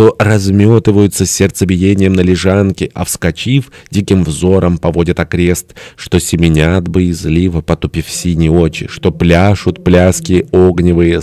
что разметываются сердцебиением на лежанке, а вскочив, диким взором поводят окрест, что семенят боязливо, потупив синие очи, что пляшут пляски огневые,